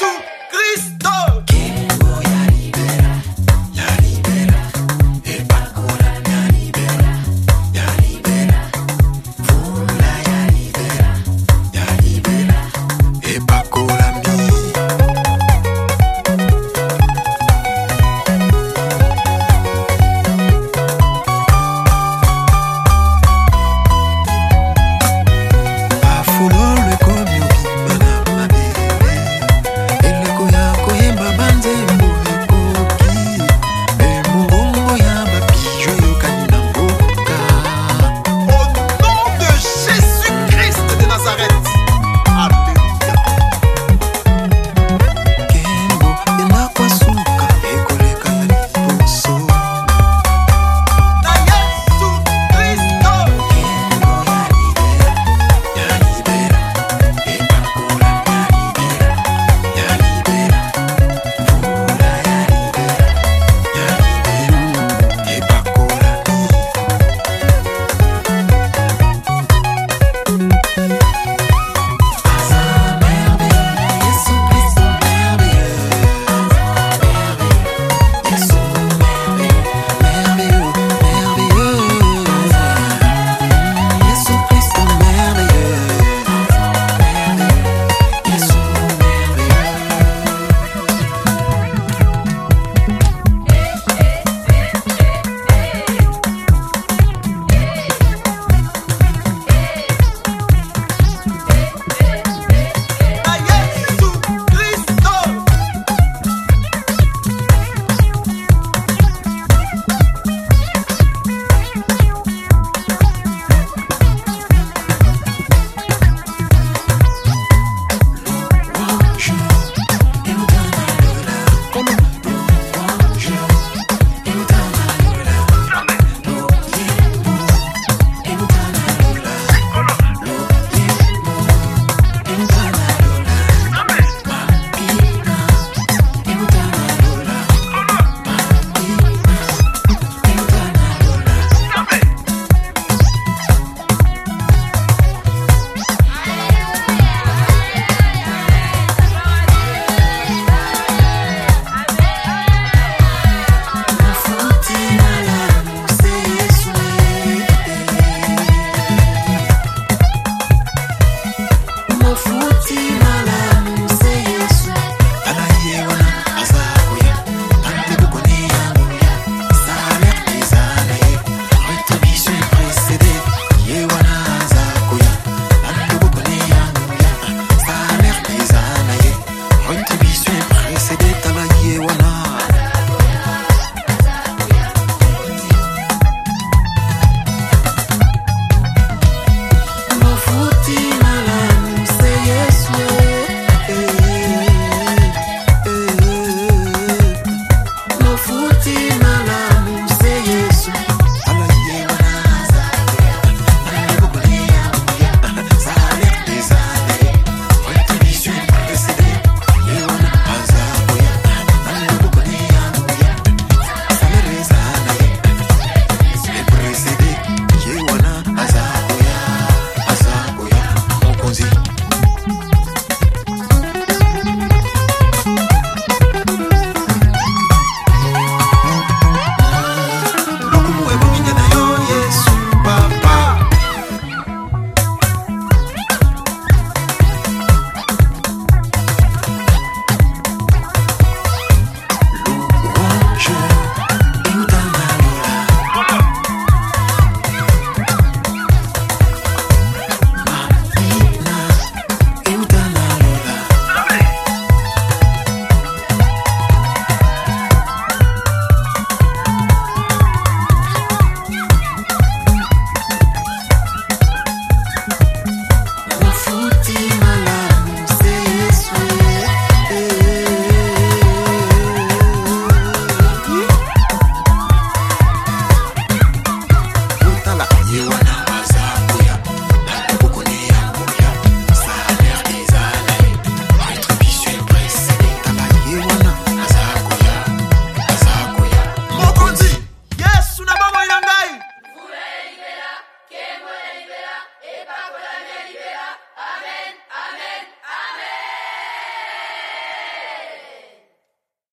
Cristo